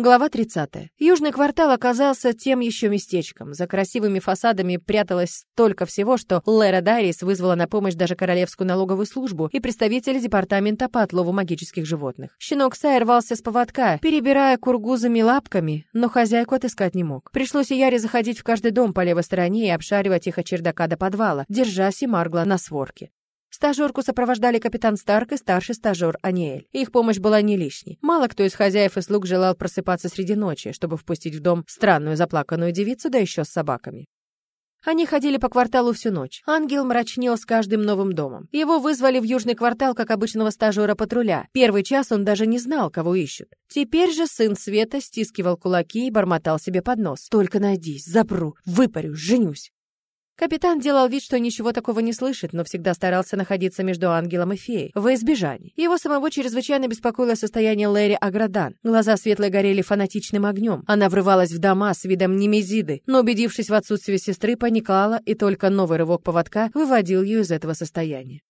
Глава 30. Южный квартал оказался тем еще местечком. За красивыми фасадами пряталось столько всего, что Лера Дайрис вызвала на помощь даже Королевскую налоговую службу и представителя департамента по отлову магических животных. Щенок Сай рвался с поводка, перебирая кургузами лапками, но хозяйку отыскать не мог. Пришлось Яре заходить в каждый дом по левой стороне и обшаривать их от чердака до подвала, держась и Маргла на сворке. Стажерку сопровождали капитан Старк и старший стажер Аниэль. Их помощь была не лишней. Мало кто из хозяев и слуг желал просыпаться среди ночи, чтобы впустить в дом странную заплаканную девицу, да еще с собаками. Они ходили по кварталу всю ночь. Ангел мрачнел с каждым новым домом. Его вызвали в южный квартал как обычного стажера патруля. Первый час он даже не знал, кого ищут. Теперь же сын Света стискивал кулаки и бормотал себе под нос. «Только найдись, запру, выпарю, женюсь». Капитан делал вид, что ничего такого не слышит, но всегда старался находиться между ангелом и феей, во избежание. Его самого чрезвычайно беспокоило состояние Лэри Аградан. Глаза светлые горели фанатичным огнем. Она врывалась в дома с видом немезиды, но, убедившись в отсутствии сестры, паниковала, и только новый рывок поводка выводил ее из этого состояния.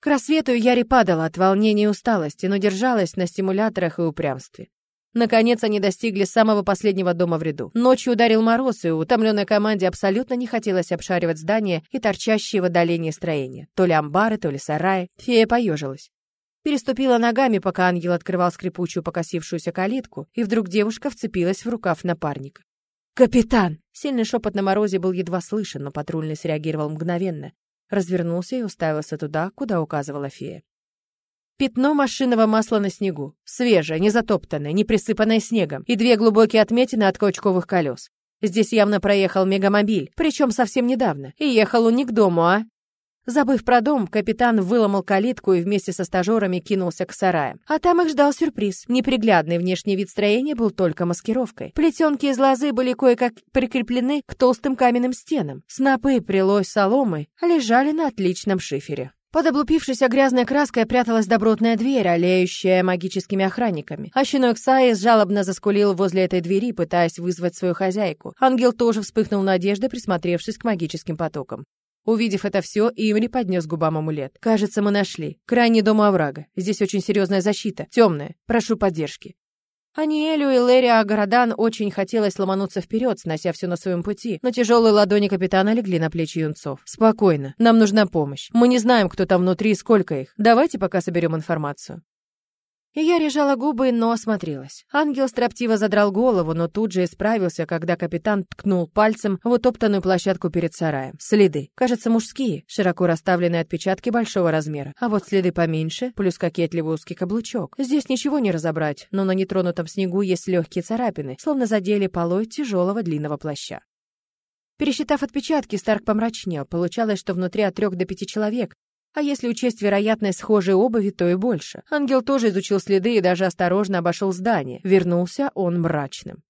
К рассвету Яри падала от волнения и усталости, но держалась на стимуляторах и упрямстве. Наконец они достигли самого последнего дома в ряду. Ночью ударил мороз, и утомленной команде абсолютно не хотелось обшаривать здания и торчащие в отдалении строения. То ли амбары, то ли сараи. Фея поежилась. Переступила ногами, пока ангел открывал скрипучую покосившуюся калитку, и вдруг девушка вцепилась в рукав напарника. «Капитан!» Сильный шепот на морозе был едва слышен, но патрульный среагировал мгновенно. Развернулся и уставился туда, куда указывала фея. Пятно машинного масла на снегу. Свежее, не затоптанное, не присыпанное снегом. И две глубокие отметины от каучковых колес. Здесь явно проехал мегамобиль, причем совсем недавно. И ехал он не к дому, а... Забыв про дом, капитан выломал калитку и вместе со стажерами кинулся к сараям. А там их ждал сюрприз. Неприглядный внешний вид строения был только маскировкой. Плетенки из лозы были кое-как прикреплены к толстым каменным стенам. Снопы прилой соломы лежали на отличном шифере. Под облупившейся грязной краской пряталась добротная дверь, олеющая магическими охранниками. А щенок Саис жалобно заскулил возле этой двери, пытаясь вызвать свою хозяйку. Ангел тоже вспыхнул надеждой, присмотревшись к магическим потокам. Увидев это все, Имри поднес губам амулет. «Кажется, мы нашли. Крайний дом оврага. Здесь очень серьезная защита. Темная. Прошу поддержки». Аниэлю и Лэри Агарадан очень хотелось ломануться вперед, снося все на своем пути, но тяжелые ладони капитана легли на плечи юнцов. «Спокойно. Нам нужна помощь. Мы не знаем, кто там внутри и сколько их. Давайте пока соберем информацию». И я режала губы, но осмотрелась. Ангел строптиво задрал голову, но тут же исправился, когда капитан ткнул пальцем в утоптанную площадку перед сараем. Следы. Кажется, мужские, широко расставленные отпечатки большого размера. А вот следы поменьше, плюс кокетливый узкий каблучок. Здесь ничего не разобрать, но на нетронутом снегу есть легкие царапины, словно задели полой тяжелого длинного плаща. Пересчитав отпечатки, Старк помрачнел. Получалось, что внутри от трех до пяти человек, а если учесть вероятность схожей обуви, то и больше. Ангел тоже изучил следы и даже осторожно обошел здание. Вернулся он мрачным.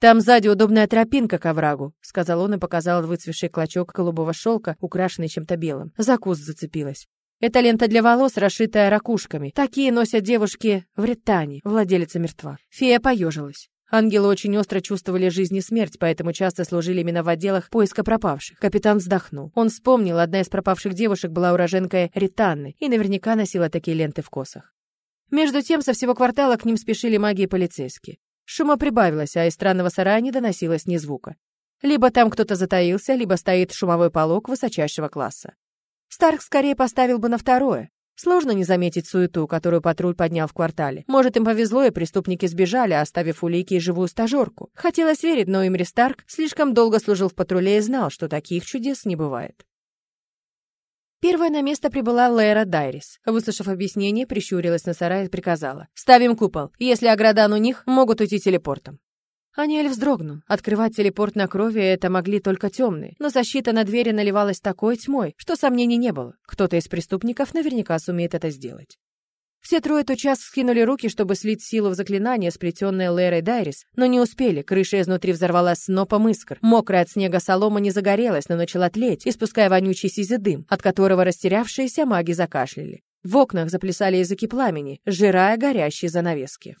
«Там сзади удобная тропинка к оврагу», — сказал он и показал выцвевший клочок голубого шелка, украшенный чем-то белым. За куст зацепилась. Это лента для волос, расшитая ракушками. Такие носят девушки в Ретане, владелица мертва. Фея поежилась. Ангелы очень остро чувствовали жизнь и смерть, поэтому часто служили именно в отделах поиска пропавших. Капитан вздохнул. Он вспомнил, одна из пропавших девушек была уроженкой Ританны и наверняка носила такие ленты в косах. Между тем, со всего квартала к ним спешили маги и полицейские. Шума прибавилось, а из странного сарая не доносилось ни звука. Либо там кто-то затаился, либо стоит шумовой полог высочайшего класса. Старк скорее поставил бы на второе. Сложно не заметить суету, которую патруль поднял в квартале. Может, им повезло, и преступники сбежали, оставив улики и живую стажерку. Хотелось верить, но Имри Старк слишком долго служил в патруле и знал, что таких чудес не бывает. Первая на место прибыла Лера Дайрис. Выслушав объяснение, прищурилась на сарай и приказала. «Ставим купол. Если оградан у них, могут уйти телепортом». Аниэль вздрогнул. Открывать телепорт на крови это могли только темные, но защита на двери наливалась такой тьмой, что сомнений не было. Кто-то из преступников наверняка сумеет это сделать. Все трое тотчас скинули руки, чтобы слить силу в заклинание, сплетенное Лерой Дайрис, но не успели, крыша изнутри взорвалась снопом искр. Мокрая от снега солома не загорелась, но начала тлеть, испуская вонючий сизый дым, от которого растерявшиеся маги закашляли. В окнах заплясали языки пламени, сжирая горящие занавески.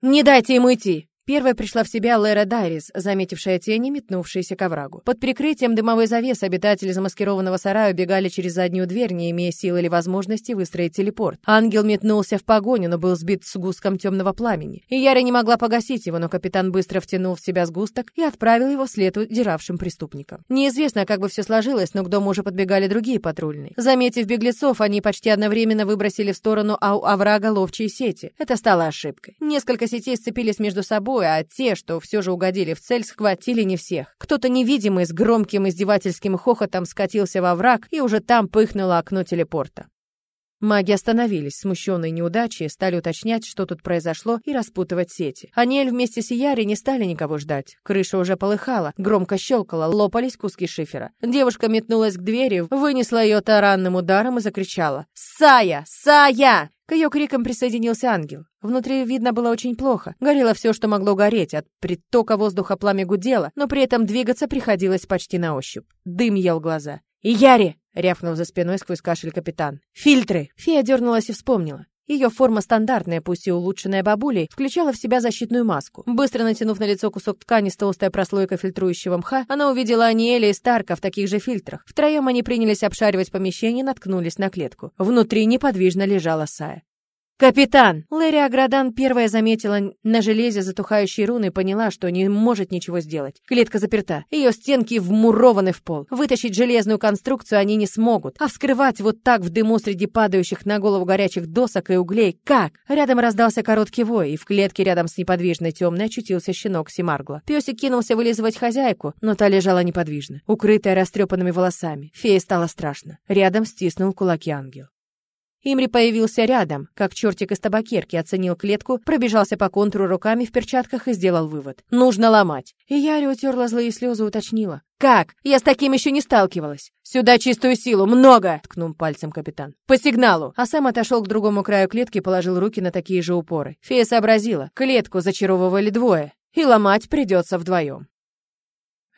«Не дайте ему идти!» Первой пришла в себя Лера Дайрис, заметившая тени, метнувшиеся к оврагу. Под прикрытием дымовой завесы обитатели замаскированного сарая убегали через заднюю дверь, не имея сил или возможности выстроить телепорт. Ангел метнулся в погоню, но был сбит с густком темного пламени. И Яра не могла погасить его, но капитан быстро втянул в себя сгусток и отправил его вслед удиравшим преступникам. Неизвестно, как бы все сложилось, но к дому уже подбегали другие патрульные. Заметив беглецов, они почти одновременно выбросили в сторону ау оврага ловчие сети. Это стало ошибкой. Несколько сетей сцепились между собой, собой, а те, что все же угодили в цель, схватили не всех. Кто-то невидимый с громким издевательским хохотом скатился во враг, и уже там пыхнуло окно телепорта. Маги остановились, смущенные неудачей, стали уточнять, что тут произошло, и распутывать сети. Аниэль вместе с Яри не стали никого ждать. Крыша уже полыхала, громко щелкала, лопались куски шифера. Девушка метнулась к двери, вынесла ее таранным ударом и закричала «Сая! Сая!» К ее крикам присоединился ангел. Внутри видно было очень плохо. Горело все, что могло гореть. От притока воздуха пламя гудело, но при этом двигаться приходилось почти на ощупь. Дым ел глаза. «Яри!» — рявкнул за спиной сквозь кашель капитан. «Фильтры!» Фея дернулась и вспомнила. Ее форма стандартная, пусть и улучшенная бабулей, включала в себя защитную маску. Быстро натянув на лицо кусок ткани с толстой прослойкой фильтрующего мха, она увидела Аниэля и Старка в таких же фильтрах. Втроем они принялись обшаривать помещение и наткнулись на клетку. Внутри неподвижно лежала Сая. «Капитан!» Лэри Аградан первая заметила на железе затухающие руны и поняла, что не может ничего сделать. Клетка заперта. Ее стенки вмурованы в пол. Вытащить железную конструкцию они не смогут. А вскрывать вот так в дыму среди падающих на голову горячих досок и углей как? Рядом раздался короткий вой, и в клетке рядом с неподвижной темной очутился щенок Симаргла. Песик кинулся вылизывать хозяйку, но та лежала неподвижно, укрытая растрепанными волосами. Фее стало страшно. Рядом стиснул кулаки ангел. Имри появился рядом, как чертик из табакерки, оценил клетку, пробежался по контуру руками в перчатках и сделал вывод. Нужно ломать. И Яри утерла злые слезы, уточнила. «Как? Я с таким еще не сталкивалась!» «Сюда чистую силу! Много!» — ткнул пальцем капитан. «По сигналу!» А сам отошел к другому краю клетки и положил руки на такие же упоры. Фея сообразила. Клетку зачаровывали двое, и ломать придется вдвоем.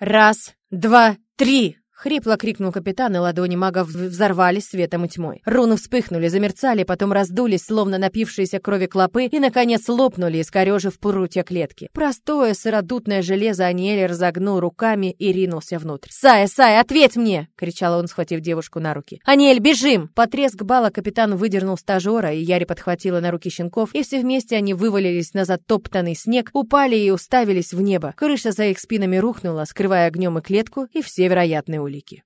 «Раз, два, три!» Хрипло крикнул капитан, и ладони мага взорвались светом и тьмой. Руны вспыхнули, замерцали, потом раздулись, словно напившиеся крови клопы, и, наконец, лопнули, искорежив прутья клетки. Простое сыродутное железо Аниэль разогнул руками и ринулся внутрь. «Сая, Сая, ответь мне!» — кричал он, схватив девушку на руки. «Аниэль, бежим!» По треск бала капитан выдернул стажера, и Яри подхватила на руки щенков, и все вместе они вывалились на затоптанный снег, упали и уставились в небо. Крыша за их спинами рухнула, скрывая огнем и клетку, и все вероятные улики.